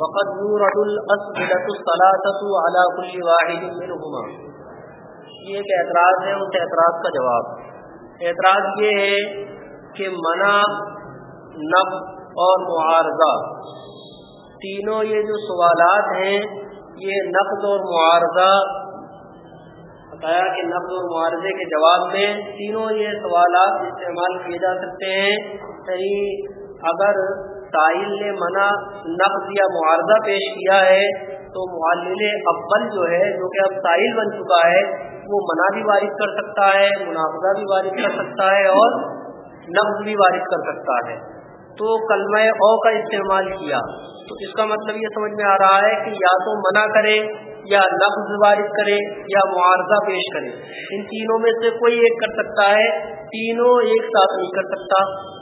وقد يورد الاسئلة الثلاثة على كل واحد منهما. یہ ایک اعتراض ہے، اس اعتراض کا جواب. اعتراض یہ ہے کہ منع نب اور معارضہ. تینوں یہ جو سوالات ہیں، یہ نقد اور معارضہ، بتایا کہ نقد اور معارضے کے جواب میں تینوں یہ سوالات استعمال کیے جا سکتے ہیں۔ صحیح اگر ساحل نے منع نقد یا معارضہ پیش کیا ہے، تو معلل اول جو ہے، جو کہ اب ساحل بن چکا ہے، وہ منع بھی وارد کر سکتا ہے منافظہ بھی وارد کر سکتا ہے اور نقد بھی وارد کر سکتا ہے۔ تو کلمہ او کا استعمال کیا۔ تو اس کا مطلب یہ سمجھ میں آ رہا ہے کہ یا تو منع کرے یا لفظ وارد کرے یا معارضہ پیش کرے۔ ان تینوں میں سے کوئی ایک کر سکتا ہے، تینوں ایک ساتھ نہیں کر سکتا۔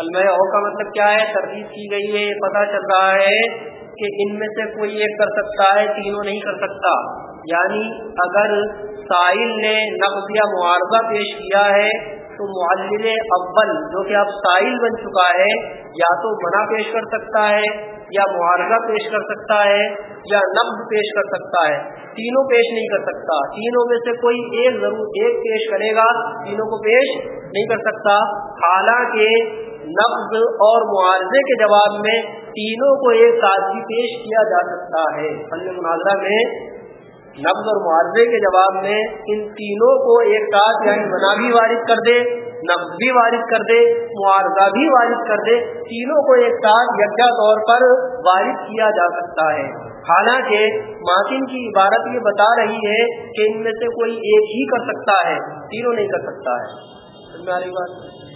کلمہ او کا مطلب کیا ہے؟ تردید کی گئی ہے، یہ پتہ چل رہا ہے کہ ان میں سے کوئی ایک کر سکتا ہے، تینوں نہیں کر سکتا۔ یعنی اگر ساحل نے نقد یا معارضہ پیش کیا ہے تو معلل اول، جو کہ اب ساحل بن چکا ہے، یا تو منع پیش کر سکتا ہے، یا معارضہ پیش کر سکتا ہے، یا نقد پیش کر سکتا ہے۔ تینوں پیش نہیں کر سکتا۔ تینوں میں سے کوئی ایک ضرور ایک پیش کرے گا، تینوں کو پیش نہیں کر سکتا۔ حالانکہ نقد اور معارضے کے جواب میں تینوں کو ایک ساتھ بھی پیش کیا جا سکتا ہے۔ فن مناظرہ میں نقد اور معارضے کے جواب میں ان تینوں کو ایک ساتھ یعنی منا بھی وارد کر دے نقد بھی وارد کر دے معارضہ بھی وارد کر دے، تینوں کو ایک ساتھ یکجا طور پر وارد کیا جا سکتا ہے۔ حالانکہ ماکن کی عبارت یہ بتا رہی ہے کہ ان میں سے کوئی ایک ہی کر سکتا ہے، تینوں نہیں کر سکتا ہے۔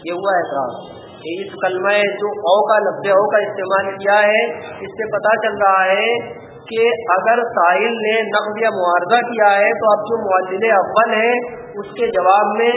یہ ہوا اعتراض۔ کہ اس کلمہ جو او کا لفظ او کا استعمال کیا ہے، اس سے پتا چل رہا ہے کہ اگر ساحل نے نقد یا معارضہ کیا ہے تو اب جو معلل اول ہے، اس کے جواب میں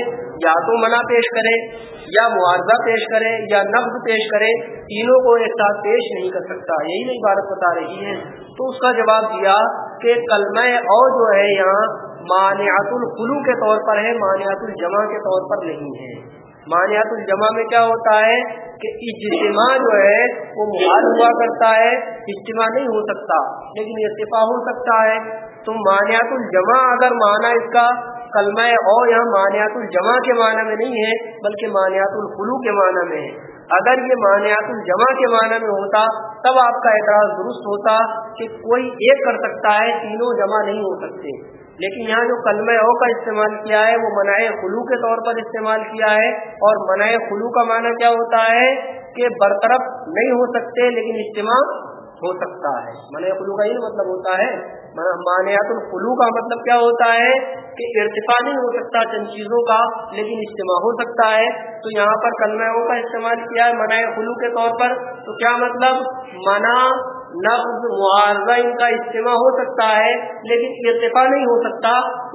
یا تو منع پیش کرے، یا معارضہ پیش کرے، یا نقد پیش کرے، تینوں کو ایک ساتھ پیش نہیں کر سکتا۔ یہی نہیں عبارت بتا رہی ہے۔ تو اس کا جواب دیا کہ کلمہ او جو ہے یہاں مانعت الخلو کے طور پر ہے مانعت الجمع کے طور پر نہیں ہے۔ مانیات الجمع میں کیا ہوتا ہے؟ کہ اجتماع جو ہے وہ محال ہوا کرتا ہے، اجتماع نہیں ہو سکتا، لیکن ارتفا ہو سکتا ہے۔ تو مانیات الجمع اگر مانا اس کا کلمہ او یہاں مانیات الجمع کے معنی میں نہیں ہے، بلکہ مانیات الخلو کے معنی میں ہے۔ اگر یہ مانیات الجمع کے معنی میں ہوتا، تب آپ کا اعتراض درست ہوتا کہ کوئی ایک کر سکتا ہے، تینوں جمع نہیں ہو سکتے۔ لیکن یہاں جو کلمہ او کا استعمال کیا ہے، وہ منع خلو کے طور پر استعمال کیا ہے اور منع خلو کا معنی کیا ہوتا ہے کہ برطرف نہیں ہو سکتے لیکن اجتماع ہو سکتا ہے۔ منع خلو کا یہ مطلب ہوتا ہے۔ مانیات الخلو کا مطلب کیا ہوتا ہے کہ ارتفا نہیں ہو سکتا چند چیزوں کا لیکن اجتماع ہو سکتا ہے۔ تو یہاں پر کلمہ او کا استعمال کیا ہے منع خلو کے طور پر۔ تو کیا مطلب؟ منع نفز معارضہ ان کا اجتماع ہو سکتا ہے، لیکن ارتفا نہیں ہو سکتا،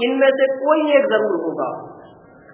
ان میں سے کوئی ایک ضرور ہوگا۔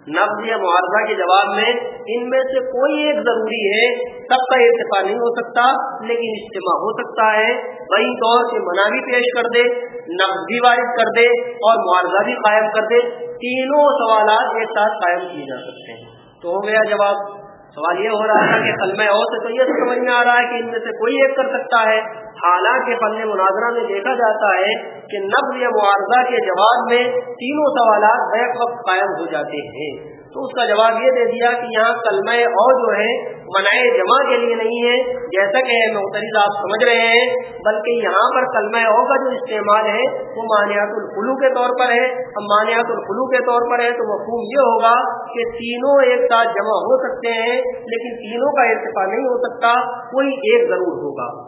نفز یا معارضہ کے جواب میں ان میں سے کوئی ایک ضروری ہے، سب کا ارتفا نہیں ہو سکتا، لیکن اجتماع ہو سکتا ہے۔ وہی طور سے منع بھی پیش کر دے نفز بھی وارد کر دے اور معارضہ بھی قائم کر دے۔ تینوں سوالات ایک ساتھ قائم کیے جا سکتے ہیں۔ تو ہو گیا جواب۔ سوال یہ ہو رہا ہے کہ قلمہ اور سے تو یہ سمجھ میں آ رہا ہے کہ ان میں سے کوئی ایک کر سکتا ہے۔ حالانکہ فن مناظرہ میں دیکھا جاتا ہے کہ نبز یا معارضہ کے جواب میں تینوں سوالات بیک وقت قائم ہو جاتے ہیں۔ تو اس کا جواب یہ دے دیا کہ یہاں کلمہ اور جو ہے منائے جمع کے لیے نہیں ہے، جیسا کہ محترض آپ سمجھ رہے ہیں، بلکہ یہاں پر کلمہ او کا جو استعمال ہے، وہ مانیات الخلو کے طور پر ہے۔ اب مانیات الخلو کے طور پر ہے تو مفہوم یہ ہوگا کہ تینوں ایک ساتھ جمع ہو سکتے ہیں، لیکن تینوں کا ارتفا نہیں ہو سکتا، کوئی ایک ضرور ہوگا۔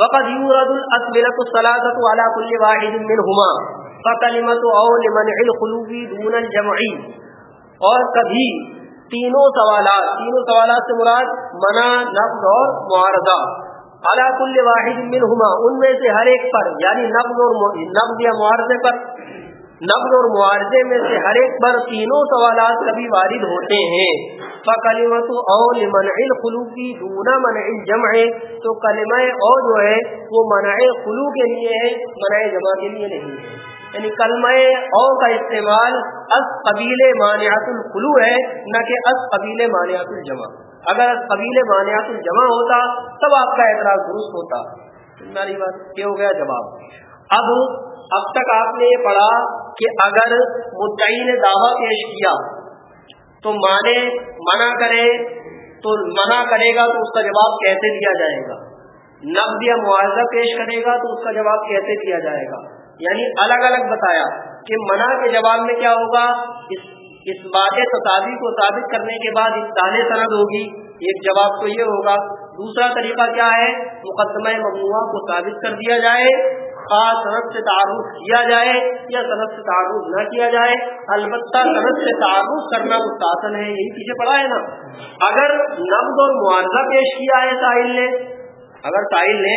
وقد يورد الاسئله الثلاثه على كل واحد منهما فكلمه او لمنع الخلوف دون الجمع۔ اور کبھی تینوں سوالات تینوں سوالات سے مراد منع نقد اور معارضہ۔ على كل واحد منهما ان میں سے ہر ایک پر یعنی نقد اور نقد یا معارضے پر۔ نقد اور معارضے میں سے ہر ایک پر تینوں سوالات کبھی وارد ہوتے ہیں۔ فکلیمت او لمنع الخلوقی دونا منع الجمع۔ تو کلمہ او جو ہے، وہ منع خلو کے لیے ہے، منع جمع کے لیے نہیں ہے۔ یعنی کلمہ او کا استعمال از قبیل مانعات الخلو ہے، نہ کہ از قبیل مانعات الجمع۔ اگر قبیل مانیات جمع ہوتا، تب آپ کا اعتراض درست ہوتا۔ میری بات یہ ہو گیا؟ جواب۔ اب اب تک آپ نے یہ پڑھا کہ اگر مدعی نے دعویٰ پیش کیا تو مانے منع کرے، تو منع کرے گا تو اس کا جواب کیسے دیا جائے گا؟ نقد یا معاوضہ پیش کرے گا تو اس کا جواب کیسے دیا جائے گا؟ یعنی الگ الگ بتایا کہ منع کے جواب میں کیا ہوگا؟ اس اس بات تصادی کو ثابت کرنے کے بعد اس سند ہوگی، ایک جواب تو یہ ہوگا۔ دوسرا طریقہ کیا ہے؟ مقدمہ ممنوعہ کو ثابت کر دیا جائے خاص صنعت سے تعارف کیا جائے یا صنعت سے تعارف نہ کیا جائے، البتہ صنعت سے تعارف کرنا مستحسن ہے، یہی پیچھے پڑا ہے نا۔ اگر نقد اور معاوضہ پیش کیا ہے ساحل نے، اگر ساحل نے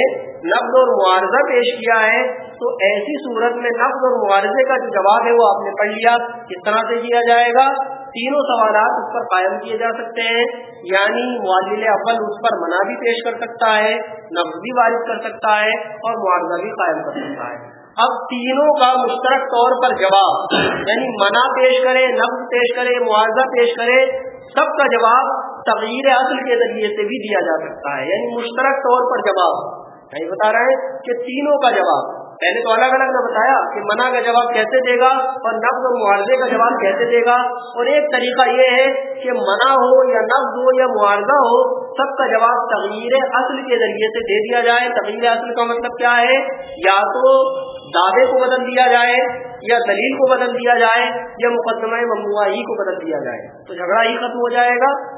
نقد اور معاوضہ پیش کیا ہے، تو ایسی صورت میں نقد اور معاوضے کا جو جواب ہے وہ آپ نے پڑھ لیا، کس طرح سے کیا جائے گا؟ تینوں سوالات اس پر قائم کیے جا سکتے ہیں یعنی معادل اول اس پر منع بھی پیش کر سکتا ہے نقد بھی وارد کر سکتا ہے اور معاوضہ بھی قائم کر سکتا ہے۔ اب تینوں کا مشترک طور پر جواب یعنی منع پیش کرے نقد پیش کرے، معاوضہ پیش کرے، سب کا جواب تغیر اصل کے ذریعے سے بھی دیا جا سکتا ہے۔ یعنی مشترک طور پر جواب۔ یعنی بتا رہے ہیں کہ تینوں کا جواب۔ پہلے تو الگ الگ نے بتایا کہ منع کا جواب کیسے دے گا اور نفز اور معاوضے کا جواب کیسے دے گا اور ایک طریقہ یہ ہے کہ منع ہو یا نفز ہو یا معاوضہ ہو، سب کا جواب تغیر اصل کے ذریعے سے دے دیا جائے۔ تغیر اصل کا مطلب کیا ہے؟ یا تو دعوے کو بدل دیا جائے یا دلیل کو بدل دیا جائے یا مقدمہ ممنوعہ ہی کو بدل دیا جائے۔ تو جھگڑا ہی ختم ہو جائے گا۔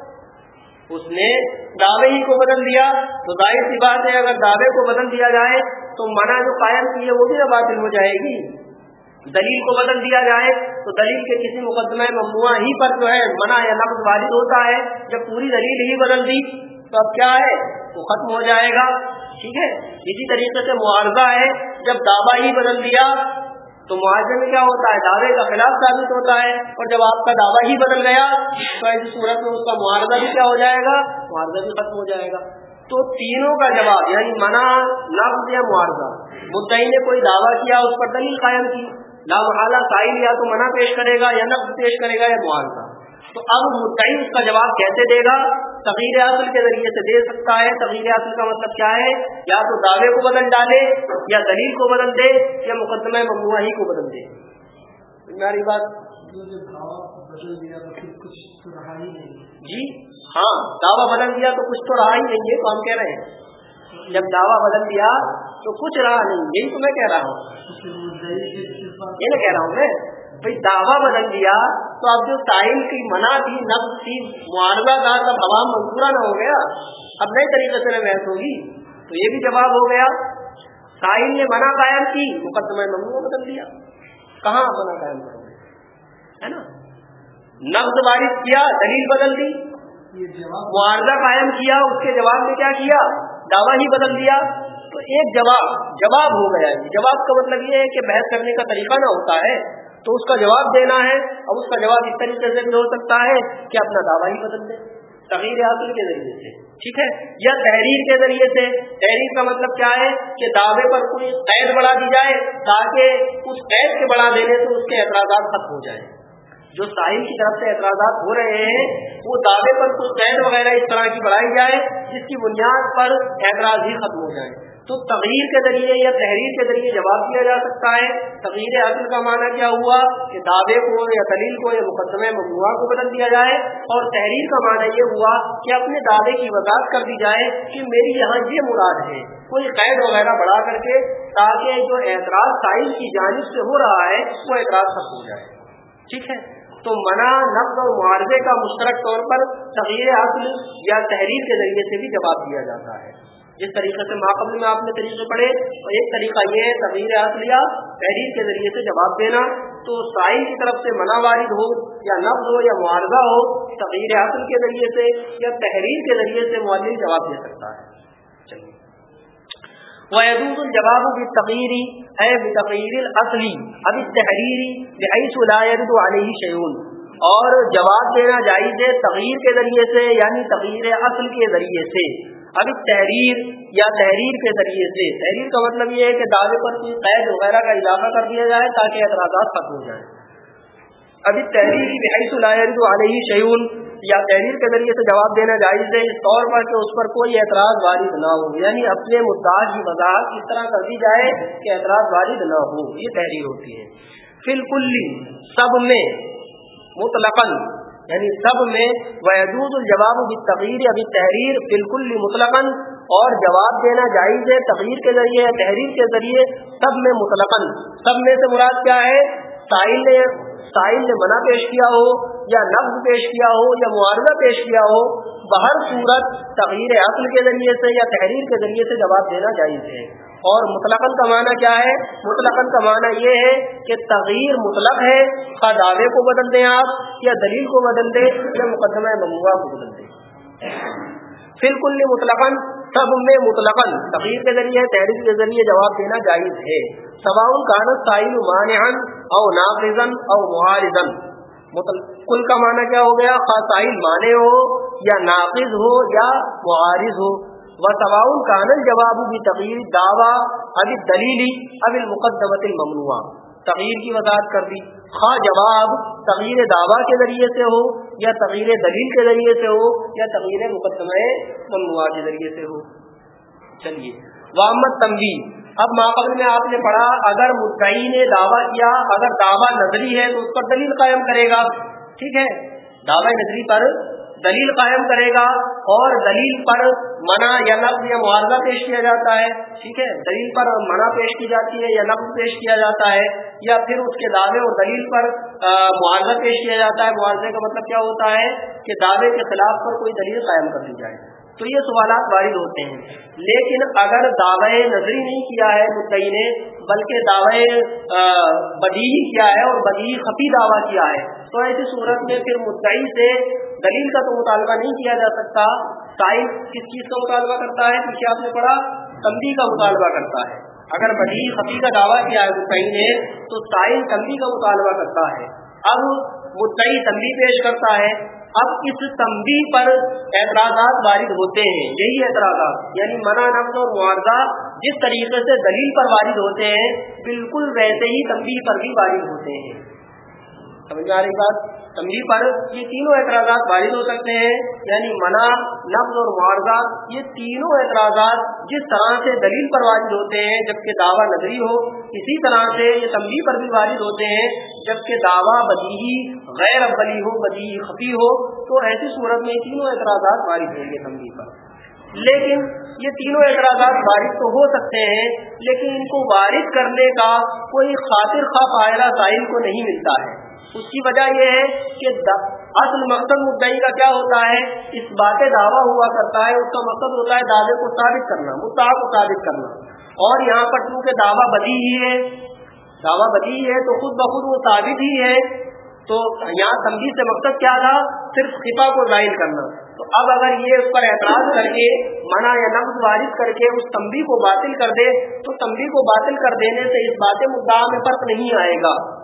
اس نے دعوے ہی کو بدل دیا۔ تو ظاہر سی بات ہے، اگر دعوے کو بدل دیا جائے، تو منع جو قائم کی ہے وہ بھی باطل ہو جائے گی۔ دلیل کو بدل دیا جائے، تو دلیل کے کسی مقدمہ ممنوع ہی پر جو ہے منع یا نقص والد ہوتا ہے۔ جب پوری دلیل ہی بدل دی، تو اب کیا ہے؟ وہ ختم ہو جائے گا۔ ٹھیک ہے؟ اسی طریقے سے معاوضہ ہے۔ جب دعویٰ ہی بدل دیا تو معاوضے میں کیا ہوتا ہے؟ دعوے کا خلاف ثابت ہوتا ہے اور جب آپ کا دعویٰ ہی بدل گیا تو ایسی صورت میں اس کا معاوضہ بھی کیا ہو جائے گا؟ معاوضہ بھی ختم ہو جائے گا۔ تو تینوں کا جواب یعنی منع نقد یا معاوضہ؟ مدعی نے کوئی دعویٰ کیا، اس پر دلیل قائم کی۔ لا محالہ سائل یا تو منع پیش کرے گا یا نقد پیش کرے گا یا معاوضہ۔ تو اب مدعی اس کا جواب کیسے دے گا؟ تغیر اصل کے ذریعے سے دے سکتا ہے۔ تغیر اصل کا مطلب کیا ہے؟ یا تو دعوے کو بدل ڈالے یا دلیل کو بدل دے یا مقدمہ ممنوع ہی کو بدل دے۔ میری بات جی ہاں دعویٰ بدل دیا تو کچھ تو رہا ہی نہیں ہے تو ہم کہہ رہے ہیں۔ جب دعویٰ بدل دیا تو کچھ رہا نہیں یہی تو میں کہہ رہا ہوں۔ یہ نہ کہہ رہا ہوں میں بھائی دعویٰ بدل دیا تو اب جو ساحل کی منع تھی نفس تھی، معاوضہ دار کا عوام منصورہ نہ ہو گیا، اب نئے طریقے سے محض ہوگی تو یہ بھی جواب ہو گیا۔ ساحل نے منع قائم کی مقدمہ ممنوع بدل دیا۔ کہاں منع قائم کرو گے؟ ہے نا؟ نفز وارث کیا، دلیل بدل دی۔ معاوضہ قائم کیا، اس کے جواب میں کیا کیا؟ دعویٰ ہی بدل دیا۔ تو ایک جواب جواب ہو گیا۔ جواب کا مطلب یہ ہے کہ بحث کرنے کا طریقہ نہ ہوتا ہے۔ تو اس کا جواب دینا ہے اب اس کا جواب اس طریقے سے بھی ہو سکتا ہے کہ اپنا دعویٰ ہی بدل دے تغیر حاصل کے ذریعے سے، ٹھیک ہے؟ یا تحریر کے ذریعے سے۔ تحریر کا مطلب کیا ہے کہ دعوے پر کوئی قید بڑھا دی جائے، تاکہ اس قید کے بڑھا دینے سے اس کے اعتراضات ختم ہو جائیں۔ جو ساحل کی طرف سے اعتراضات ہو رہے ہیں، وہ دعوے پر کچھ قید وغیرہ اس طرح کی بڑھائی جائے، جس کی بنیاد پر اعتراض ہی ختم ہو جائے۔ تو تغیر کے ذریعے یا تحریر کے ذریعے جواب دیا جا سکتا ہے۔ تغیر حاصل کا معنی کیا ہوا؟ کہ دعوے کو یا دلیل کو یا مقدمہ ممنوع کو بدل دیا جائے اور تحریر کا معنی یہ ہوا کہ اپنے دعوے کی وضاحت کر دی جائے کہ میری یہاں یہ مراد ہے۔ کوئی قید وغیرہ بڑھا کر کے تاکہ جو اعتراض سائل کی جانب سے ہو رہا ہے، وہ اعتراض ختم ہو جائے۔ ٹھیک ہے؟ تو منع، نقد اور معاوضے کا مشترک طور پر تغیر حاصل یا تحریر کے ذریعے سے بھی جواب دیا جاتا ہے۔ جس طریقے سے ماقبل میں آپ نے طریقے پڑھے، تو ایک طریقہ یہ ہے تغیر اصلیہ، تحریر کے ذریعے سے جواب دینا۔ تو سائن کی طرف سے منع وارد ہو یا نفز ہو یا معارضہ ہو تغیر حاصل کے ذریعے سے یا تحریر کے ذریعے سے معلم جواب دے سکتا ہے۔ وحدود الجواب بھی تقیری ہے تقیر اصلی اب تحریری بحیث لا علیہ شیون۔ اور جواب دینا جائز ہے تغیر کے ذریعے سے یعنی تغیر اصل کے ذریعے سے۔ ابھی تحریر یا تحریر کے ذریعے سے، تحریر کا مطلب یہ ہے کہ دعوے پر کوئی قید وغیرہ کا اضافہ کر دیا جائے تاکہ اعتراضات ختم ہو جائیں۔ ابھی تحریر علیہ شیون یا تحریر کے ذریعے سے جواب دینا جائز ہے، اس طور پر کہ اس پر کوئی اعتراض وارد نہ ہو یعنی اپنے مدعا کی وضاحت اس طرح کر دی جائے کہ اعتراض وارد نہ ہو، یہ تحریر ہوتی ہے۔ فی سب میں مطلق یعنی سب میں وحدود الجواب بھی تغیر ابھی تحریر بالکل مطلق اور جواب دینا جائز ہے تغیر کے ذریعے تحریر کے ذریعے سب میں مطلق سب میں سے مراد کیا ہے؟ ساحل نے ساحل نے منع پیش کیا ہو یا نفز پیش کیا ہو یا معاوضہ پیش کیا ہو، بہر صورت تغیر عقل کے ذریعے سے یا تحریر کے ذریعے سے جواب دینا جائز ہے۔ اور مطلق کا معنی کیا ہے؟ مطلق کا معنی یہ ہے کہ تغیر مطلق ہے کا دعوے کو بدل دیں آپ یا دلیل کو بدل دیں، یا مقدمہ مموعہ کو بدل دیں۔ بالکل مطلق سب میں مطلق تغیر کے ذریعے تحریر کے ذریعے جواب دینا جائز ہے۔ سواؤن کانت ساحل مانحن او ناقزن او معارضن کل کا معنی کیا ہو گیا؟ ساحل مانے ہو یا ناقض ہو یا معارض ہو۔ و تواؤن کانل جواب بھی تغیر دعویٰ ابھی دلیلی اب المقدمت الممنوع تغیر کی وضاحت کر دی. خواہ جواب تغیر دعویٰ کے ذریعے سے ہو یا تغیر دلیل کے ذریعے سے ہو یا تغیر مقدمہ ممنوع کے ذریعے سے ہو. چلیے. وامد تنگی اب ماقبل میں آپ نے پڑھا اگر مدعی نے دعویٰ کیا، اگر دعویٰ نظری ہے تو اس پر دلیل قائم کرے گا. ٹھیک ہے؟ دعوی نظری پر دلیل قائم کرے گا اور دلیل پر منع یا لفظ یا معاوضہ پیش کیا جاتا ہے، ٹھیک ہے؟ دلیل پر منع پیش کی جاتی ہے یا لفظ پیش کیا جاتا ہے، یا پھر اس کے دعوے اور دلیل پر معاوضہ پیش کیا جاتا ہے۔ معاوضے کا مطلب کیا ہوتا ہے؟ کہ دعوے کے خلاف پر کوئی دلیل قائم کر دی جائے۔ تو یہ سوالات وارد ہوتے ہیں۔ لیکن اگر دعوے نظری نہیں کیا ہے مدعی نے بلکہ دعوے بدی کیا ہے اور بدی خفی دعویٰ کیا ہے، تو ایسی صورت میں پھر مدعی سے دلیل کا تو مطالبہ نہیں کیا جا سکتا۔ سائنس کس چیز کا مطالبہ کرتا ہے؟ پیچھے آپ نے پڑھا تمبی کا مطالبہ کرتا ہے۔ اگر بدی خفی کا دعویٰ کیا ہے مدعی نے تو سائنس تمبی کا مطالبہ کرتا ہے۔ اب مدعی تمبی پیش کرتا ہے۔ اب اس تمبی پر اعتراضات وارد ہوتے ہیں، یہی اعتراضات یعنی منع نفس اور معاوضہ جس طریقے سے دلیل پر وارد ہوتے ہیں، بالکل ویسے ہی تمبی پر بھی وارد ہوتے ہیں۔ سمجھ آ رہی بات؟ تمبی پر یہ تینوں اعتراضات وارد ہو سکتے ہیں یعنی منع نفز اور معاوضہ یہ تینوں اعتراضات جس طرح سے دلیل پر وارد ہوتے ہیں جبکہ دعویٰ نظری ہو، اسی طرح سے یہ تمبی پر بھی وارد ہوتے ہیں جبکہ دعویٰ بدیہی، غیر ابلی ہو، بدیہی خفی ہو، تو ایسی صورت میں تینوں اعتراضات وارد ہوں گے تمبی پر۔ لیکن یہ تینوں اعتراضات وارد تو ہو سکتے ہیں، لیکن ان کو وارد کرنے کا کوئی خاطر خواہ پائرہ سائل کو نہیں ملتا ہے۔ اس کی وجہ یہ ہے کہ اصل مقصد مدعی کا کیا ہوتا ہے؟ اس بات دعویٰ ہوا کرتا ہے، اس کا مقصد ہوتا ہے دعوے کو ثابت کرنا مدعا کو ثابت کرنا۔ اور یہاں پر چونکہ دعویٰ بدی ہی ہے، دعویٰ بدی ہے، تو خود بخود وہ ثابت ہی ہے۔ تو یہاں تنگی سے مقصد کیا تھا؟ صرف خفا کو ظاہر کرنا۔ تو اب اگر یہ اس پر اعتراض کر کے، منع یا نفز وارث کر کے اس تمبی کو باطل کر دے، تو تمبی کو باطل کر دینے سے اس بات مدعا میں فرق نہیں آئے گا۔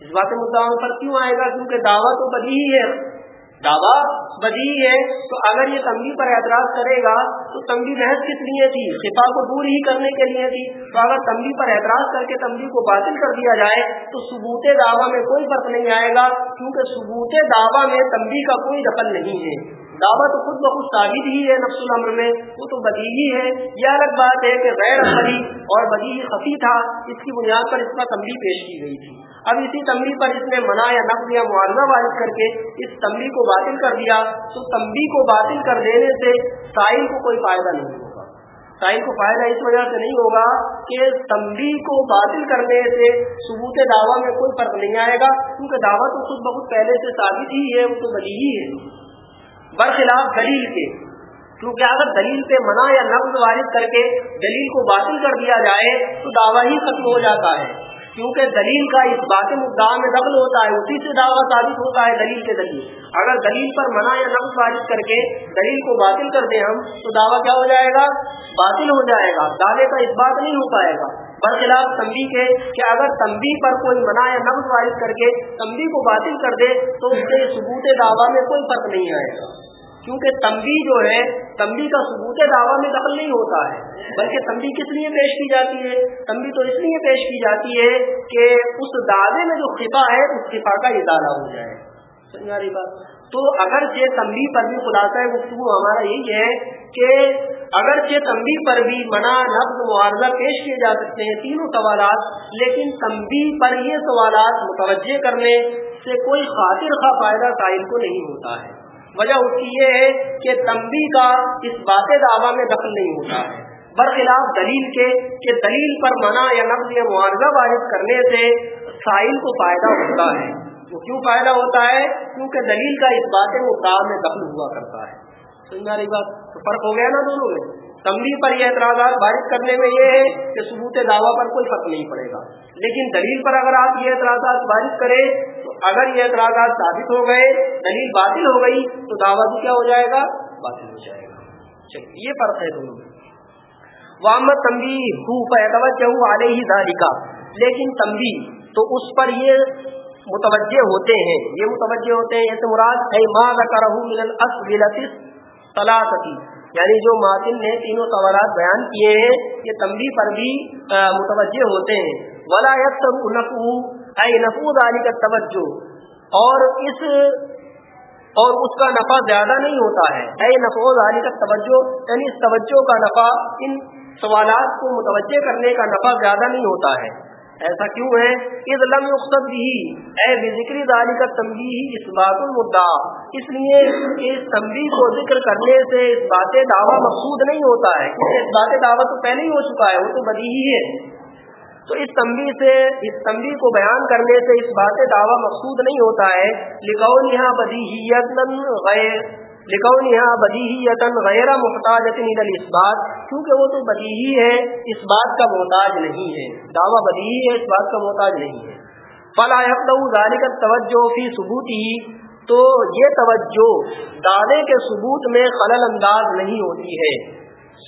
اس بات مدعا پر کیوں آئے گا؟ کیونکہ دعویٰ تو بدی ہی ہے۔ دعویٰ بدی ہے۔ تو اگر یہ تنگی پر اعتراض کرے گا، تو تنگی محض کس لیے تھی؟ شفا کو دور ہی کرنے کے لیے تھی۔ تو اگر تنگی پر اعتراض کر کے تنگی کو باطل کر دیا جائے، تو ثبوت دعویٰ میں کوئی فرق نہیں آئے گا، کیونکہ ثبوت دعویٰ میں تنگی کا کوئی دخل نہیں ہے۔ دعویٰ تو خود بخود ثابت ہی ہے نفس العمر میں، وہ تو بدی ہی ہے۔ یہ الگ بات ہے کہ غیر عملی اور بدی خفی تھا، اس کی بنیاد پر اس کا تمبی پیش کی گئی تھی۔ اب اسی تمبی پر اس نے منع یا نقل یا معاوضہ وارد کر کے اس تمبی کو باطل کر دیا۔ تو تمبی کو باطل کر دینے سے سائل کو کوئی فائدہ نہیں ہوگا۔ سائل کو فائدہ اس وجہ سے نہیں ہوگا کہ تمبی کو باطل کرنے سے ثبوت دعویٰ میں کوئی فرق نہیں آئے گا، کیونکہ دعویٰ تو خود بہت پہلے سے ثابت ہی ہے، وہ تو بلی ہی ہے۔ برخلاف دلیل کے کیونکہ اگر دلیل پہ منع یا نقد وارد کر کے دلیل کو باطل کر دیا جائے، تو دعویٰ ہی ختم ہو جاتا ہے۔ کیونکہ دلیل کا اس بات مدعا میں دخل ہوتا ہے، اسی سے دعویٰ ثابت ہوتا ہے دلیل کے ذریعے۔ اگر دلیل پر منع یا نقص وارد کر کے دلیل کو باطل کر دیں ہم، تو دعویٰ کیا ہو جائے گا؟ باطل ہو جائے گا۔ دعوے کا اس بات نہیں ہو پائے گا۔ برخلاف تمبی کے کہ اگر تمبی پر کوئی منع یا نقص وارد کر کے تمبی کو باطل کر دے تو اس سے ثبوت دعویٰ میں کوئی فرق نہیں آئے گا۔ کیونکہ تمبی جو ہے تمبی کا ثبوت دعویٰ میں دخل نہیں ہوتا ہے۔ بلکہ تمبی کس لیے پیش کی جاتی ہے؟ تمبی تو اس لیے پیش کی جاتی ہے کہ اس دعوے میں جو خفا ہے، اس خفا کا ادارہ ہو جائے۔ سمجھا بات۔ تو اگرچہ تمبی پر بھی خلاصہ گفتگو، ہمارا یہی ہے کہ اگرچہ تمبی پر بھی منع نفز معارضہ پیش کیے جا سکتے ہیں تینوں سوالات، لیکن تمبی پر یہ سوالات متوجہ کرنے سے کوئی خاطر خواہ فائدہ قائل کو نہیں ہوتا ہے۔ وجہ اس کی یہ ہے کہ تمبی کا اس بات دعویٰ میں دخل نہیں ہوتا ہے۔ برخلاف دلیل کے، کہ دلیل پر منع یا نفز یا معارضہ واحد کرنے سے سائل کو فائدہ ہوتا ہے۔ وہ کیوں فائدہ ہوتا ہے، کیونکہ دلیل کا اس بات مدعا میں دخل ہوا کرتا ہے۔ سمجھا رہی بات، تو فرق ہو گیا نا دونوں میں۔ تمبی پر یہ اعتراضات بارش کرنے میں یہ ہے کہ ثبوت دعویٰ پر کوئی فرق نہیں پڑے گا۔ لیکن دلیل پر اگر آپ یہ اعتراضات بارش کریں، تو اگر یہ اعتراضات ثابت ہو گئے، دلیل باطل ہو گئی، تو دعویٰ بھی کیا ہو جائے گا؟ باطل ہو جائے گا۔ چلیے، یہ فرق ہے دونوں میں۔ وامت تمبی ہو پیدوجہ والے ہی داری کا لیکن تمبی تو اس پر یہ متوجہ ہوتے ہیں۔ یہ متوجہ ہوتے ہیں ایسے مراد ہے ماں طلاقی یعنی جو ماتن نے تینوں سوالات بیان کیے ہیں، یہ تمبی پر بھی متوجہ ہوتے ہیں۔ ولا نفو اے نفوز علی کا توجہ اور اس اور اس کا نفع زیادہ نہیں ہوتا ہے۔ اے نفوز علی کا توجہ یعنی اس توجہ کا نفع، ان سوالات کو متوجہ کرنے کا نفع زیادہ نہیں ہوتا ہے۔ ایسا کیوں ہے؟ اس لم یقصد بھی اے ذکری داری کا تمبی اس بات المدعا۔ اس لیے اس تمبی کو ذکر کرنے سے اس بات دعویٰ مقصود نہیں ہوتا ہے، کیونکہ اس بات دعویٰ تو پہلے ہی ہو چکا ہے، وہ تو بدی ہی ہے۔ تو اس تمبی سے، اس تمبی کو بیان کرنے سے اس بات دعویٰ مقصود نہیں ہوتا ہے۔ لکھو یہاں بدی غیر۔ لکھو یہاں بدی غیر محتاج اس بات کیونکہ وہ تو بدی ہی ہے اس بات کا محتاج نہیں ہے۔ دعویٰ بدی ہی ہے اس بات کا محتاج نہیں ہے۔ فلا ذالک توجہ فی ثبوت ہی تو یہ توجہ دعوے کے ثبوت میں خلل انداز نہیں ہوتی ہے۔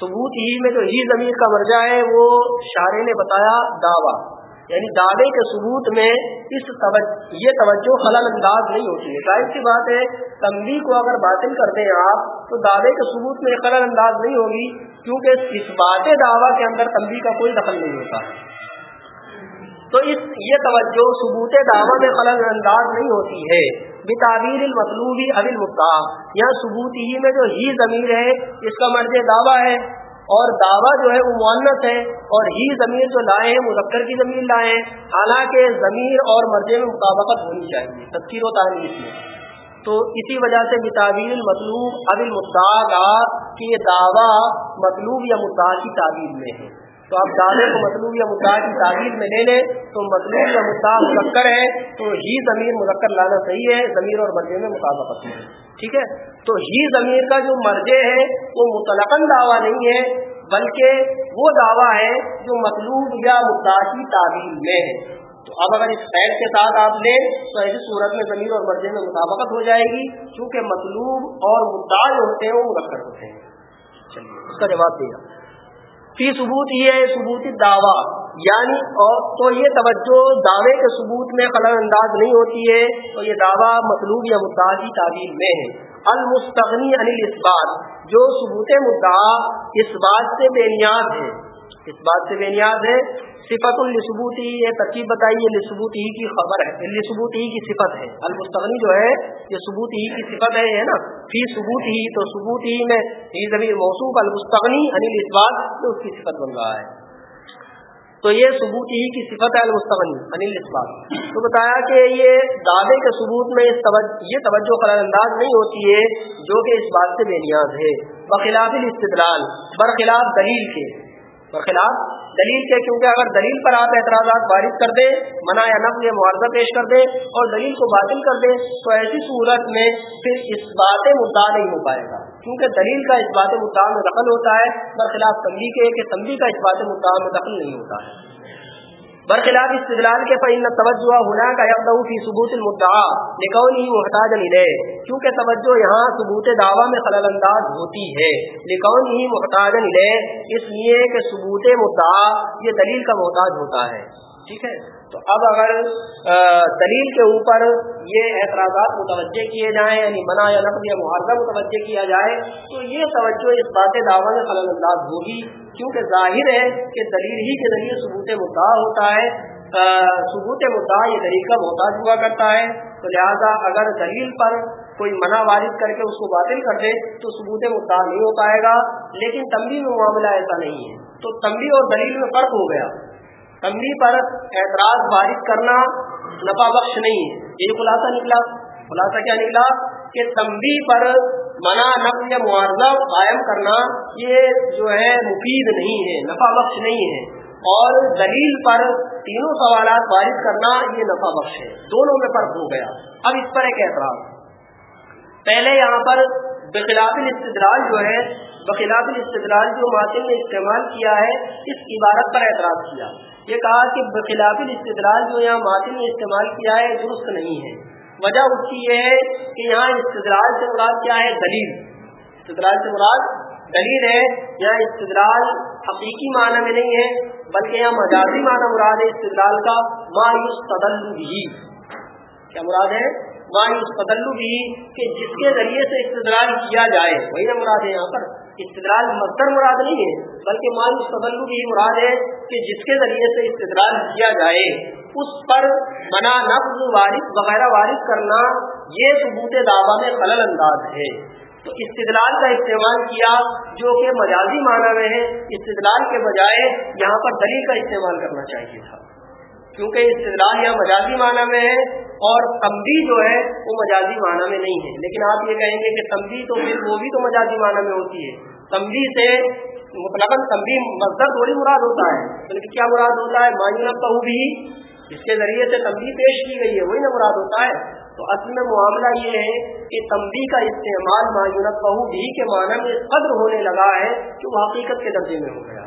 ثبوت ہی میں جو ہی زمین کا مرجع ہے، وہ شارے نے بتایا، دعویٰ۔ یعنی دعوے کے ثبوت میں اس توجہ یہ توجہ خلل انداز نہیں ہوتی ہے۔ ظاہر سی بات ہے تمبی کو اگر باطل کر دیں آپ، تو دعوے کے ثبوت میں خلل انداز نہیں ہوگی، کیونکہ اس بات دعویٰ کے اندر تمبی کا کوئی دخل نہیں ہوتا۔ تو اس یہ توجہ ثبوت دعویٰ میں خلل انداز نہیں ہوتی ہے۔ بتعبیر المطلوبی ابل مدعا یہاں ثبوت ہی میں جو ہی ضمیر ہے، اس کا مرض دعویٰ ہے۔ اور دعویٰ جو ہے وہ معنت ہے اور ہی ضمیر جو لائے ہیں، مذکر کی زمین لائے ہیں۔ حالانکہ ضمیر اور مرضے میں مطابقت ہونی چاہیے، تذکیر و تعمیر میں۔ تو اسی وجہ سے بتابیر مطلوب اب المدعا کا یہ دعویٰ مطلوب یا مدعا کی تعبیر میں ہے۔ تو آپ دعوے کو مطلوب یا مدعا کی تعبیر میں لے لیں، تو مطلوب یا مدعا مذکر ہے، تو ہی ضمیر مذکر لانا صحیح ہے، ضمیر اور مرضے میں مطابقت ہے۔ ٹھیک ہے؟ تو ہی ضمیر کا جو مرجے ہے، وہ متلقن دعویٰ نہیں ہے، بلکہ وہ دعویٰ ہے جو مطلوب یا مدعا کی تعبیر میں ہے۔ تو اب اگر اس قید کے ساتھ آپ لیں، تو ایسی صورت میں ضمیر اور مرجے میں مطابقت ہو جائے گی، چونکہ مطلوب اور مدعا جو ہوتے ہیں، وہ مرکر ہوتے ہیں۔ چلیے، اس کا جواب دیا۔ فی ثبوت یہ ہے، ثبوت دعویٰ۔ یعنی اور تو یہ توجہ دعوے کے ثبوت میں خلل انداز نہیں ہوتی ہے، تو یہ دعویٰ مطلوب یا مدعا کی تعبیر میں ہے۔ المستغنی انل اس بات جو ثبوت مدعا اس بات سے بے نیاز ہے۔ اس بات سے بے نیاز ہے، صفت الثبوتی یہ ترکیب بتائیے لثبوت ہی کی خبر ہے لثبوت ہی کی صفت ہے۔ المستغنی جو ہے، یہ ثبوت ہی کی صفت ہے ہے نا؟ فی ثبوت ہی، تو ثبوت ہی میں زمین موصوف، المستغنی انل اس بات تو اس کی صفت بن رہا ہے۔ تو یہ ثبوت ہی کی صفت ہے، المستغنی انل اس بات تو بتایا کہ یہ دعوے کے ثبوت میں اس توجہ یہ توجہ قرار انداز نہیں ہوتی ہے، جو کہ اس بات سے بے نیاز ہے۔ بخلاف الاستدلال، برخلاف دلیل کے۔ برخلاف دلیل کے کیونکہ اگر دلیل پر آپ اعتراضات وارد کر دیں منع یا نقل یا معاوضہ پیش کر دیں اور دلیل کو باطل کر دیں تو ایسی صورت میں پھر اس بات مدعا نہیں ہو پائے گا۔ کیونکہ دلیل کا اس بات مدعا میں دخل ہوتا ہے، برخلاف تمبی کے کہ تمبی کا اس بات مدعا میں دخل نہیں ہوتا ہے۔ برخلاف استدلال کے فعل توجہ ہونا کا یکدو فی ثبوت المدعا نکون ہی محتاج ملے کیونکہ توجہ یہاں ثبوت دعویٰ میں خلل انداز ہوتی ہے۔ لکون ہی محتاج نلے اس لیے کہ ثبوت مدعا یہ دلیل کا محتاج ہوتا ہے۔ ٹھیک ہے؟ تو اب اگر دلیل کے اوپر یہ اعتراضات متوجہ کیے جائیں یعنی منع یا نقد یا معاہدہ متوجہ کیا جائے، تو یہ توجہ اس بات دعوی میں خلل انداز ہوگی، کیونکہ ظاہر ہے کہ دلیل ہی کے ذریعے ثبوت مدعا ہوتا ہے ثبوت مدعا یہ دلیل کا محتاج ہوا کرتا ہے۔ تو لہذا اگر دلیل پر کوئی منع وارد کر کے اس کو باطل کر دے، تو ثبوت مدعا نہیں ہو پائے گا۔ لیکن تمبی میں معاملہ ایسا نہیں ہے۔ تو تمبی اور دلیل میں فرق ہو گیا۔ تمبی پر اعتراض وارد کرنا نفا بخش نہیں ہے۔ یہ خلاصہ نکلا۔ خلاصہ کیا نکلا؟ کہ تمبی پر منع نقل یا معاوضہ قائم کرنا یہ جو ہے مفید نہیں ہے نفع بخش نہیں ہے۔ اور دلیل پر تینوں سوالات وارد کرنا یہ نفع بخش ہے۔ دونوں میں فرق ہو گیا۔ اب اس پر ایک اعتراض۔ پہلے یہاں پر بخلاف الاستدلال جو ہے، بخلاف الاستدلال جو ماتن نے استعمال کیا ہے، اس عبارت پر اعتراض کیا۔ یہ کہا کہ بخلاف الاستدلال جو یہاں ماتن نے استعمال کیا ہے، درست نہیں ہے۔ وجہ اس کی یہ ہے کہ یہاں استدلال سے مراد کیا ہے؟ دلیل۔ استدلال سے مراد دلیل ہے۔ یہاں استدلال حقیقی معنی میں نہیں ہے، بلکہ یہاں مجازی معنی مراد ہے استدلال کا مایوس تدل بھی کیا مراد ہے؟ مایوس تدل بھی کہ جس کے ذریعے سے استدلال کیا جائے، وہی نہ مراد ہے یہاں پر، استدلال مصدر مراد نہیں ہے، بلکہ مایوس تدل بھی مراد ہے کہ جس کے ذریعے سے استدلال کیا جائے، اس پر بنا نفز وارث وغیرہ وارث کرنا، یہ ثبوت دعویٰ میں خلل انداز ہے۔ تو استدلال کا استعمال کیا جو کہ مجازی معنی میں ہے، استدلال کے بجائے یہاں پر دلیل کا استعمال کرنا چاہیے تھا۔ کیونکہ استدلال یہاں مجازی معنی میں ہے اور تمبی جو ہے وہ مجازی معنی میں نہیں ہے۔ لیکن آپ یہ کہیں گے کہ تمبی تو پھر وہ بھی تو مجازی معنی میں ہوتی ہے۔ تمبی سے مطلب تمبی مزدور تھوڑی مراد ہوتا ہے۔ یعنی بلکہ کیا مراد ہوتا ہے؟ معنی بہو بھی جس کے ذریعے سے تمبی پیش کی گئی ہے، وہی نہ مراد ہوتا ہے۔ تو اصل میں معاملہ یہ ہے کہ تمبی کا استعمال معیونت بہو بھی کے معنی میں قدر ہونے لگا ہے کہ وہ حقیقت کے درجے میں ہو گیا۔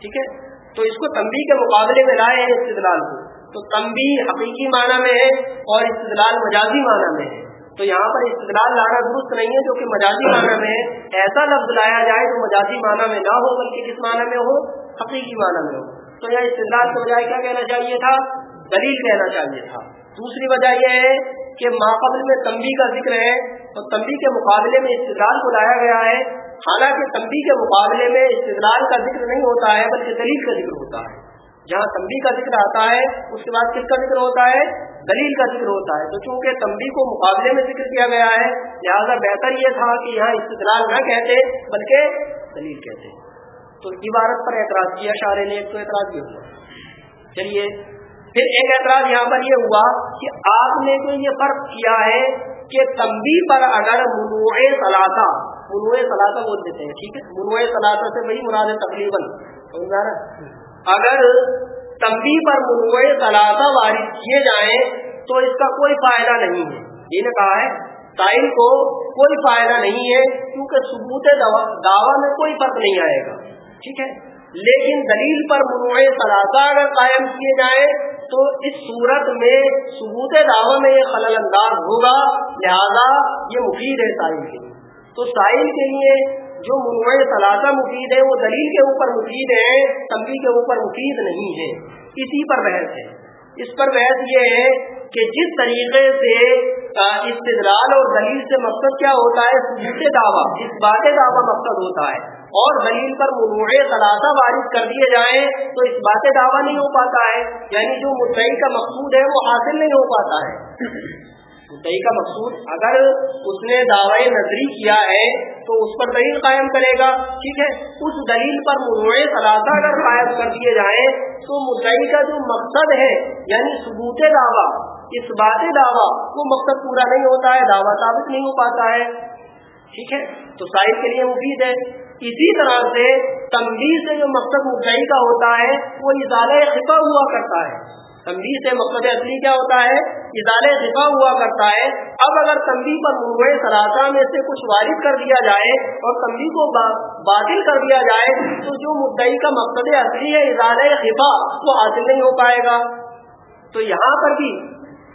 ٹھیک ہے؟ تو اس کو تمبی کے مقابلے میں لائے ہیں استدلال کو۔ تو تمبی حقیقی معنی میں ہے اور استدلال مجازی معنی میں ہے۔ تو یہاں پر استدلال لانا درست نہیں ہے جو کہ مجازی معنی میں ہے۔ ایسا لفظ لایا جائے جو مجازی معنی میں نہ ہو بلکہ کس معنی میں ہو؟ حقیقی معنی میں ہو۔ تو یہاں استدلال کے بجائے کیا کہنا چاہیے تھا؟ دلیل کہنا چاہیے تھا۔ دوسری وجہ یہ ہے کہ ماقبل میں تمبی کا ذکر ہے تو تمبی کے مقابلے میں استدلال کو لایا گیا ہے۔ حالانکہ تمبی کے مقابلے میں استدلال کا ذکر نہیں ہوتا ہے، بلکہ دلیل کا ذکر ہوتا ہے۔ جہاں تمبی کا ذکر آتا ہے، اس کے بعد کس کا ذکر ہوتا ہے، دلیل کا ذکر ہوتا ہے۔ تو چونکہ تمبی کو مقابلے میں ذکر کیا گیا ہے، لہٰذا بہتر یہ تھا کہ یہاں استدلال نہ کہتے، بلکہ دلیل کہتے۔ تو عبارت پر اعتراض کیا شارے نے ایک تو اعتراض بھی ہوا۔ چلیے، پھر ایک اعتراض یہاں پر یہ ہوا کہ آپ نے تو یہ فرق کیا ہے کہ تمبی پر اگر منوع سلاطہ منوع سلاطہ بول دیتے ہیں، ٹھیک ہے؟ منوع سلاطہ سے وہی مراد ہے تقریباً اگر تمبی پر منوع سلاطہ وارد کیے جائیں تو اس کا کوئی فائدہ نہیں ہے۔ یہ نے کہا ہے سائل کو کوئی فائدہ نہیں ہے، کیونکہ ثبوت دعوی میں کوئی فرق نہیں آئے گا۔ ٹھیک ہے؟ لیکن دلیل پر منوع سلاطہ اگر قائم کیے جائیں تو اس صورت میں ثبوت دعوی میں یہ خلل انداز ہوگا۔ لہذا یہ مفید ہے ساحل کے لیے۔ تو ساحل کے لیے جو منوع ثلاثہ مفید ہے وہ دلیل کے اوپر مفید ہے تمبی کے اوپر مفید نہیں ہے اسی پر بحث ہے۔ اس پر بحث یہ ہے کہ جس طریقے سے استدلال اور دلیل سے مقصد کیا ہوتا ہے ثبوت دعویٰ، اس بات دعویٰ مقصد ہوتا ہے۔ اور دلیل پر منوع ثلاثہ وارد کر دیے جائیں تو اس بات دعویٰ نہیں ہو پاتا ہے۔ یعنی جو مدعی کا مقصود ہے، وہ حاصل نہیں ہو پاتا ہے۔ مدعی کا مقصود اگر اس نے دعوی نظری کیا ہے تو اس پر دلیل قائم کرے گا، ٹھیک ہے؟ اس دلیل پر منوع ثلاثہ اگر قائم کر دیے جائیں تو مدعی کا جو مقصد ہے یعنی ثبوت دعویٰ، اس بات دعویٰ، وہ مقصد پورا نہیں ہوتا ہے، دعویٰ ثابت نہیں ہو پاتا ہے، ٹھیک ہے؟ تو سائز کے لیے مفید ہے۔ اسی طرح سے تنبیہ سے جو مقصد مدعی کا ہوتا ہے، وہ اضالۂ خفا ہوا کرتا ہے۔ تنبیہ سے مقصد اصلی کیا ہوتا ہے؟ اضالۂ خفا ہوا کرتا ہے، اب اگر تنبیہ پر منوع سراسا میں سے کچھ وارد کر دیا جائے اور تنبیہ کو باطل کر دیا جائے، تو جو مدعی کا مقصد اصلی ہے اضالۂ خفا وہ حاصل نہیں ہو پائے گا۔ تو یہاں پر بھی،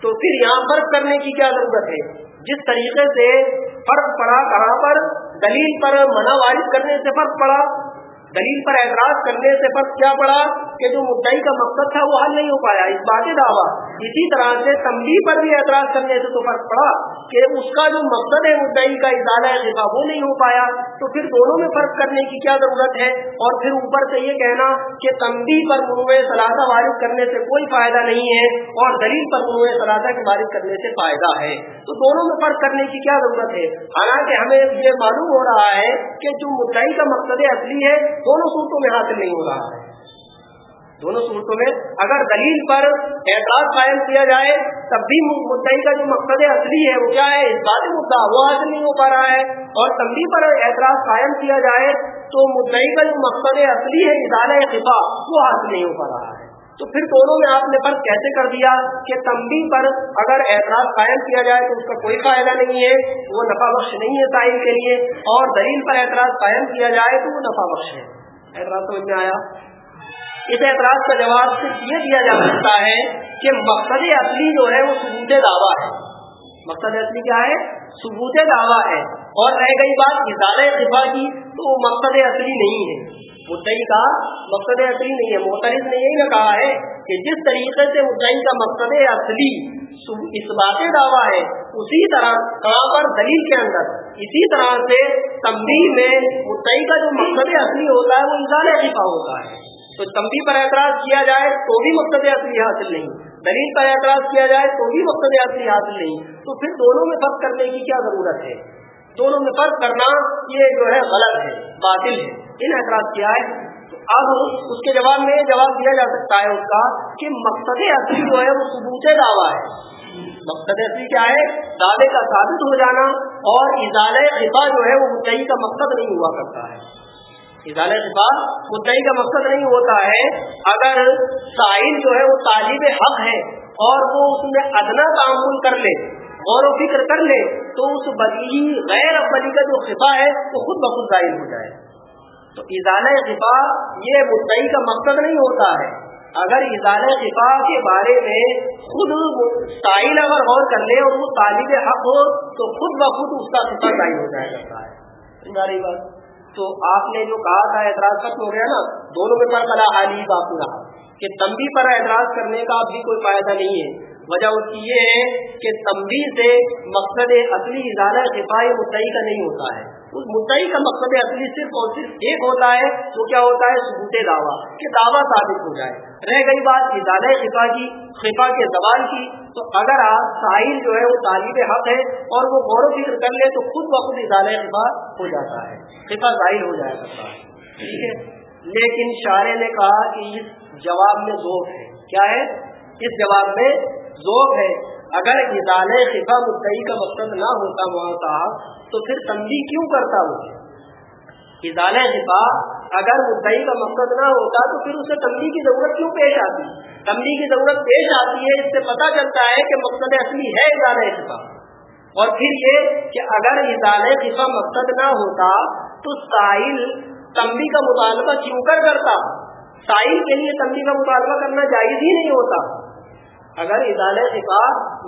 تو پھر یہاں فرق کرنے کی کیا ضرورت ہے؟ جس طریقے سے فرق پڑا، کہاں پر؟ دلیل پر منع وارد کرنے سے فرق پڑا۔ دلیل پر اعتراض کرنے سے فرق کیا پڑا؟ کہ جو مدعی کا مقصد تھا وہ حل نہیں ہو پایا۔ اس بات دعویٰ۔ اسی طرح سے تمبی پر بھی اعتراض کرنے سے تو فرق پڑا کہ اس کا جو مقصد ہے مدعی کا اضالہ دفاع وہ نہیں ہو پایا۔ تو پھر دونوں میں فرق کرنے کی کیا ضرورت ہے؟ اور پھر اوپر سے یہ کہنا کہ تمبی پر منوع سلاسہ وارد کرنے سے کوئی فائدہ نہیں ہے اور دلیل پر منوع سلاسہ کے وارد کرنے سے فائدہ ہے۔ تو دونوں میں فرق کرنے کی کیا ضرورت ہے؟ حالانکہ ہمیں یہ معلوم ہو رہا ہے کہ جو مدعی کا مقصد اصلی ہے، دونوں صورتوں میں حاصل نہیں ہو رہا۔ ہے دونوں صورتوں میں اگر دلیل پر اعتراض قائم کیا جائے، تب بھی مدعی کا جو مقصد اصلی ہے، وہ کیا ہے؟ اس بات مدعا وہ حاصل نہیں ہو پا رہا ہے۔ اور تبھی پر اعتراض قائم کیا جائے، تو مدعی کا جو مقصد اصلی ہے، ادارہ خفا، وہ حاصل نہیں ہو پا رہا ہے۔ تو پھر دونوں میں آپ نے فرق کیسے کر دیا کہ تمبی پر اگر اعتراض قائم کیا جائے تو اس کا کوئی فائدہ نہیں ہے وہ نفع بخش نہیں ہے سائل کے لیے۔ اور دلیل پر اعتراض قائم کیا جائے تو وہ نفع بخش ہے۔ اعتراض سمجھ میں آیا؟ اس اعتراض کا جواب صرف یہ دیا جا سکتا ہے کہ مقصد اصلی جو ہے وہ ثبوت دعویٰ ہے۔ مقصد اصلی کیا ہے؟ ثبوت دعویٰ ہے۔ اور رہ گئی بات ادارہ دفاع کی تو وہ مقصد اصلی نہیں ہے۔ مدعی کا مقصد اصلی نہیں ہے۔ محترف نے یہی کہا ہے کہ جس طریقے سے مدعی کا مقصد اصلی اس بات دعویٰ ہے، اسی طرح کہاں پر؟ دلیل کے اندر۔ اسی طرح سے تمبی میں مدعی کا جو مقصد اصلی ہوتا ہے وہ اظہار عفا ہوتا ہے۔ تو تمبی پر اعتراض کیا جائے تو بھی مقصد اصلی حاصل نہیں۔ دلیل پر اعتراض کیا جائے تو بھی مقصد اصلی حاصل نہیں۔ تو پھر دونوں میں فرق کرنے کی کیا ضرورت ہے؟ دونوں میں فرق کرنا یہ جو ہے غلط ہے، باطل ہے۔ ان اعتراض کیا ہے اب اس کے جواب میں جواب دیا جا سکتا ہے اس کا کہ مقصد اصلی جو ہے وہ ثبوت دعویٰ ہے۔ مقصد اصلی کیا ہے؟ دعوے کا ثابت ہو جانا اور اظہار خفا جو ہے وہ مدعی کا مقصد نہیں ہوا کرتا ہے۔ اظہار خفا مدعی کا مقصد نہیں ہوتا ہے، اگر سائل جو ہے وہ طالب حق ہے اور وہ اس میں ادنا تعمل کر لے، غور و فکر کر لے، تو اس بدی غیر ابلی کا جو خفا ہے، وہ خود بخود ظاہر ہو جائے۔ تو اضالۂ خفا یہ مدعی کا مقصد نہیں ہوتا ہے۔ اگر اضال خفا کے بارے میں خود سائل اگر غور کر لے اور وہ طالب حق ہو، تو خود بخود اس کا خفا ظاہر ہو جائے۔ کرتا ہے بات۔ تو آپ نے جو کہا تھا اعتراض ختم ہو گیا نا، دونوں میں پر کلا حالی باقی رہا۔ کہ تمبی پر اعتراض کرنے کا بھی کوئی فائدہ نہیں ہے۔ وجہ اس کی یہ ہے کہ تمبی سے مقصد اصلی ادارہ دفاعی مدعی کا نہیں ہوتا ہے۔ اس مدعی کا مقصد اصلی صرف اور صرف ایک ہوتا ہے وہ کیا ہوتا ہے؟ ثبوت دعویٰ، کہ دعویٰ ثابت ہو جائے۔ رہ گئی بات ادارہ خفا کی، خفا کے زبان کی، تو اگر آپ ساحل جو ہے وہ طالب حق ہے اور وہ غور و فکر کر لے، تو خود بخود ادارہ خفا ہو جاتا ہے۔ خفا ظاہر ہو جایا کرتا ہے۔ ٹھیک ہے؟ لیکن شاعر نے کہا کہ اس جواب میں ذوق ہے۔ کیا ہے؟ اس جواب میں ذوق ہے۔ اگر ادال خفا مدعی کا مقصد نہ ہوتا وہاں صاحب تو پھر تنبی کیوں کرتا وہ؟ ادال خفا اگر مدعی کا مقصد نہ ہوتا تو پھر اسے تنبی کی ضرورت کیوں پیش آتی؟ تنبی کی ضرورت پیش آتی ہے، اس سے پتہ چلتا ہے کہ مقصد اصلی ہے ادال خفا۔ اور پھر یہ کہ اگر ادال خفا مقصد نہ ہوتا تو ساحل تنبی کا مطالبہ کیوں کر کرتا؟ سائل کے لیے تنبی کا مطالبہ کرنا جائز ہی نہیں ہوتا۔ اگر ادارے کا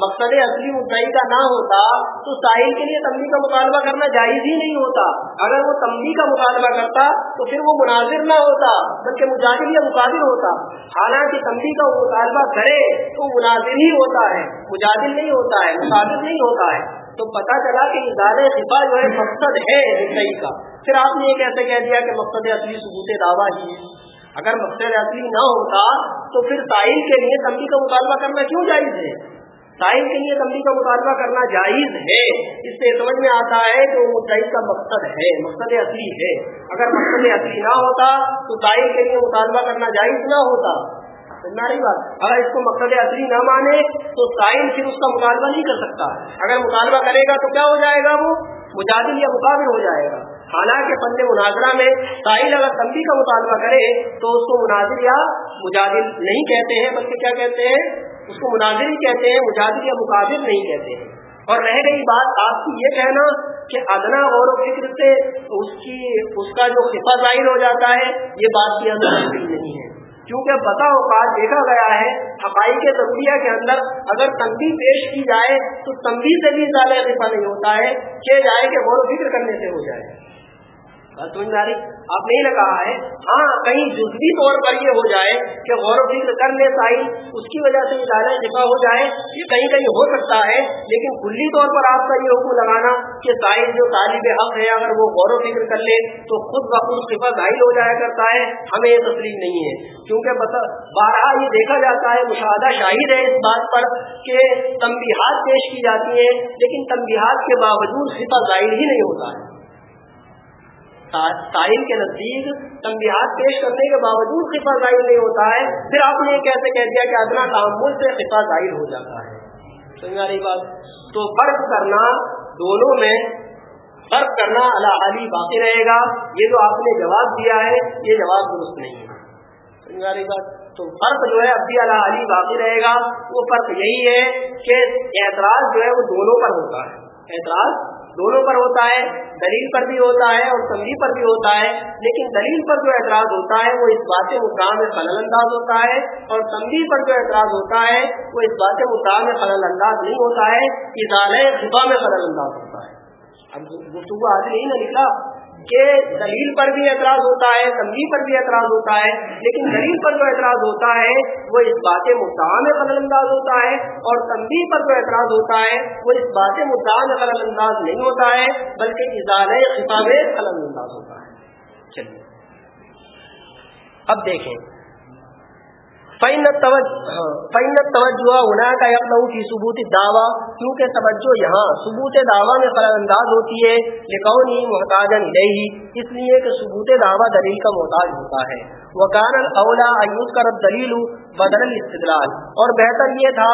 مقصد اصلی مدعی کا نہ ہوتا، تو ساحل کے لیے تمبی کا مطالبہ کرنا جائز ہی نہیں ہوتا۔ اگر وہ تمبی کا مطالبہ کرتا، تو پھر وہ مناظر نہ ہوتا، بلکہ مجاہد یا مقابل ہوتا۔ حالانکہ تمبی کا مطالبہ کرے تو مناظر ہی ہوتا ہے مجادل نہیں ہوتا ہے، مقابل نہیں ہوتا ہے۔ تو پتا چلا کہ ادارے خفا جو ہے مقصد ہے مدعی کا۔ پھر آپ نے یہ کیسے کہہ دیا کہ مقصد اصلی ثبوت دعویٰ ہی ہے؟ اگر مقصد اصلی نہ ہوتا تو پھر تعین کے لیے تمبی کا مطالبہ کرنا کیوں جائز ہے؟ تعین کے لیے تمبی کا مطالبہ کرنا جائز ہے۔ اس سے سمجھ میں آتا ہے کہ وہ مدعی کا مقصد ہے، مقصد اصلی ہے۔ اگر مقصد اصلی نہ ہوتا تو تعین کے لیے مطالبہ کرنا جائز نہ ہوتا۔ رہی بات۔ اگر اس کو مقصد اصلی نہ مانے تو تعین پھر اس کا مطالبہ نہیں کر سکتا۔ اگر مطالبہ کرے گا تو کیا ہو جائے گا وہ؟ مجادل یا مقابل ہو جائے گا۔ حالانکہ بند مناظرہ میں ساحل اگر تنبی کا مطالبہ کرے تو اس کو مناظر یا مجادل نہیں کہتے ہیں، بلکہ کیا کہتے ہیں؟ اس کو مناظر ہی کہتے ہیں، مجادل یا مقابل نہیں کہتے ہیں۔ اور رہ گئی بات آپ کی یہ کہنا کہ ادنا اور فکر سے اس کی، اس کا جو خفا ظاہر ہو جاتا ہے، یہ بات کی اندر نہیں ہے۔ کیونکہ بتا اوقات دیکھا گیا ہے حقائی کے ضروریہ کے اندر اگر تنبی پیش کی جائے تو تنبی سے بھی زیادہ دفاع نہیں ہوتا ہے کہ جائے کہ غور و فکر کرنے سے ہو جائے۔ بات سمجھ میں آ رہی؟ آپ نے یہ کہا ہے ہاں کہیں جزوی طور پر یہ ہو جائے کہ غور و فکر کر لے سائی، اس کی وجہ سے ادارہ دفاع ہو جائے یہ کہیں کہیں ہو سکتا ہے، لیکن کلی طور پر آپ کا یہ حکم لگانا کہ سائل جو طالب حق ہے، اگر وہ غور و فکر کر لے تو خود بخود صفا ظاہر ہو جایا کرتا ہے، ہمیں یہ تسلیم نہیں ہے۔ کیونکہ بارہ یہ دیکھا جاتا ہے، مشاہدہ شاہد ہے اس بات پر کہ تنبیہات پیش کی جاتی ہیں، لیکن تنبیہات کے باوجود صفا ظاہر ہی نہیں ہوتا ہے۔ ساحل کے نزدیک تنبیہات پیش کرنے کے باوجود خفا ظاہر نہیں ہوتا ہے، پھر آپ نے کیسے کہہ دیا کہ ادنا تعمل سے خفا ظاہر ہو جاتا ہے؟ سمجھ رہی بات؟ تو فرق کرنا دونوں میں فرق کرنا اللہ علی باقی رہے گا۔ یہ جو آپ نے جواب دیا ہے، یہ جواب درست نہیں ہے۔ سمجھ رہی بات؟ تو فرق جو ہے، اب بھی اللہ علی باقی رہے گا۔ وہ فرق یہی ہے کہ اعتراض جو ہے، وہ دونوں پر ہوتا ہے۔ اعتراض دونوں پر ہوتا ہے، دلیل پر بھی ہوتا ہے اور تمبی پر بھی ہوتا ہے، لیکن دلیل پر جو اعتراض ہوتا ہے، وہ اس بات مدعا میں خلل انداز ہوتا ہے اور تمبی پر جو اعتراض ہوتا ہے، وہ اس بات مدعا میں خلل انداز نہیں ہوتا ہے اظہار صبح میں خلل انداز ہوتا ہے۔ اب گفتگو آج نہیں نہ نکلا۔ کہ دلیل پر بھی اعتراض ہوتا ہے، تنبیہ پر بھی اعتراض ہوتا ہے، لیکن دلیل پر جو اعتراض ہوتا ہے، وہ اس بات مدعا میں خلل انداز ہوتا ہے اور تنبیہ پر جو اعتراض ہوتا ہے، وہ اس بات مدعا میں خلل انداز نہیں ہوتا ہے، بلکہ اظہار خطاب خلل انداز ہوتا ہے۔ چلیے۔ اب دیکھیں۔ فین توجہ ہونا کا یکم کی ثبوت دعویٰ کیونکہ توجہ یہاں ثبوت دعویٰ میں فرق انداز ہوتی ہے لکھونی محتاج نہیں اس لیے کہ ثبوت دعویٰ دلیل کا محتاج ہوتا ہے۔ وکان الاولا اولا ایوز کر دلیل بدل استدلال اور بہتر یہ تھا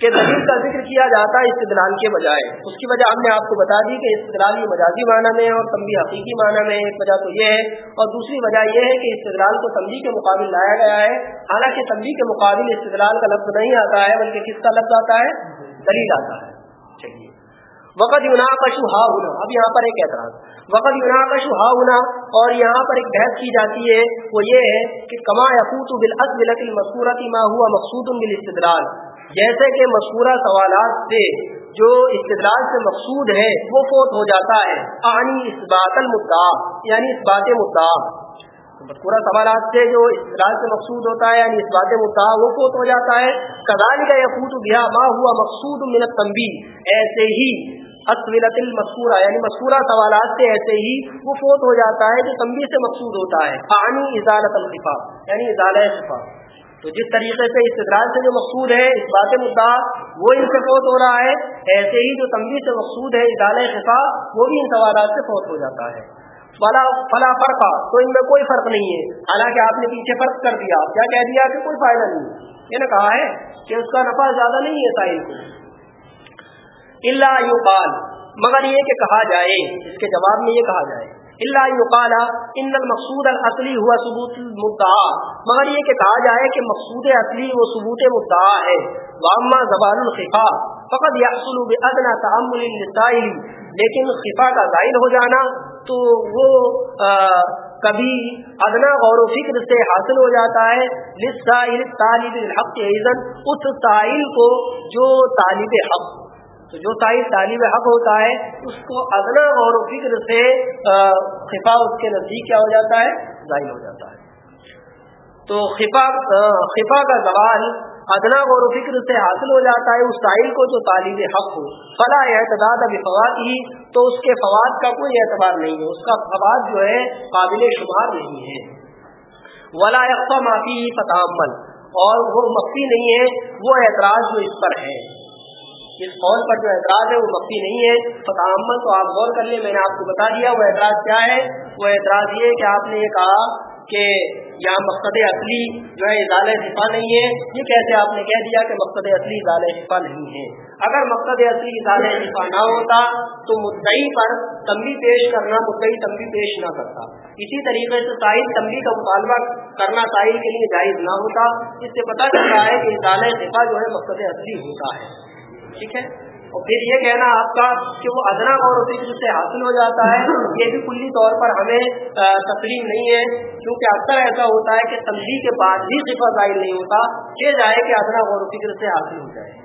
کہ دلیل کا ذکر کیا جاتا ہے استدلال کے بجائے۔ اس کی وجہ ہم نے آپ کو بتا دی کہ استدلال یہ مجازی معنی میں اور تمبی حقیقی معنی میں ایک وجہ تو یہ ہے۔ اور دوسری وجہ یہ ہے کہ استدلال کو تمبی کے مقابل لایا گیا ہے۔ حالانکہ تمبی کے مقابل استدلال کا لفظ نہیں آتا ہے، بلکہ کس کا لفظ آتا ہے؟ دلیل آتا ہے۔ چلیے۔ وقت یونا کا شہا ہونا اب یہاں پر ایک اعتراض۔ وقت یونا کا شہا ہونا اور یہاں پر ایک بحث کی جاتی ہے۔ وہ یہ ہے کہ کما یقوت بلعت بلک المسورت ما ہوا مقصود بال استدلال جیسے کہ مشہورہ سوالات سے جو استدلال سے مقصود ہے وہ فوت ہو جاتا ہے۔ آنی اس بات المدعا یعنی اس بات مدعا مذکورہ سوالات سے جو استدلال سے مقصود ہوتا ہے یعنی اس بات مدعا، وہ فوت ہو جاتا ہے۔ کدال کا یقوت بیا ما ہوا مقصود من تمبی ایسے ہی اصولت المسورہ یعنی مذکورہ سوالات سے ایسے ہی وہ فوت ہو جاتا ہے، جو تمبی سے مقصود ہوتا ہے۔ آنی ازالت الفا یعنی ازالہ شفا تو جس طریقے سے استدراج سے جو مقصود ہے، اس بات مدعا، وہ ان سے فوت ہو رہا ہے۔ ایسے ہی جو تنبی سے مقصود ہے ادال خفا، وہ بھی ان سوالات سے فوت ہو جاتا ہے۔ فلا فلا فرق، تو ان میں کوئی فرق نہیں ہے۔ حالانکہ آپ نے پیچھے فرق کر دیا کیا کہہ دیا کہ کوئی فائدہ نہیں یہ نے کہا ہے کہ اس کا نفع زیادہ نہیں ہے سائل کو۔ اللہ یو مگر یہ کہ کہا جائے، اس کے جواب میں یہ کہا جائے۔ اللہ يقال ان المقصود الاصلی ہوا ثبوت المدعا، مگر یہ کہ کہا جائے کہ مقصود اصلی وہ ثبوت مدعا ہے۔ واما زبان الخفا فقط یحصل بادنا تعمل للسائل، لیکن خفا کا ظاہر ہو جانا تو وہ کبھی ادنا غور و فکر سے حاصل ہو جاتا ہے۔ للسائل طالب الحق ایزن اس سائل کو جو طالب حق تو جو سائز طالب حق ہوتا ہے، اس کو ادنا غور و فکر سے خفا اس کے نزدیک کیا ہو جاتا ہے؟ ظاہر ہو جاتا ہے۔ تو خفا خفا کا زوال ادنا غور و فکر سے حاصل ہو جاتا ہے، اس سائل کو جو طالب حق ہو۔ فلاں اعتداد ابھی فواد ہی تو اس کے فواد کا کوئی اعتبار نہیں ہے۔ اس کا فواد جو ہے، قابل شمار نہیں ہے۔ ولا معافی فتح عمل اور وہ مفتی نہیں ہے، وہ اعتراض جو اس پر ہے۔ اس قول پر جو اعتراض ہے وہ مفتی نہیں ہے فتح تو آپ غور کر لیں، میں نے آپ کو بتا دیا، وہ اعتراض کیا ہے؟ وہ اعتراض یہ کہ آپ نے یہ کہا کہ یہاں مقصد اصلی جو ہے اضال شفا نہیں ہے۔ یہ کیسے آپ نے کہہ دیا کہ مقصد اصلی اضال شفا نہیں ہے؟ اگر مقصد اصلی اضال شفا نہ ہوتا تو مدعی پر تمبی پیش کرنا، مدعی تمبی پیش نہ کرتا۔ اسی طریقے سے ساحل تمبی کا مطالبہ کرنا ساحل کے لیے جائز نہ ہوتا۔ اس سے پتہ چل رہا ہے کہ اضال شفا جو ہے مقصد اصلی ہوتا ہے۔ ٹھیک ہے؟ اور پھر یہ کہنا آپ کا کہ وہ ادنا غور و فکر سے حاصل ہو جاتا ہے، یہ بھی کلی طور پر ہمیں تسلیم نہیں ہے۔ کیونکہ اکثر ایسا ہوتا ہے کہ تمبی کے بعد بھی صفا ظاہر نہیں ہوتا، یہ جائے کہ ادنا غور و فکر سے حاصل ہو جائے۔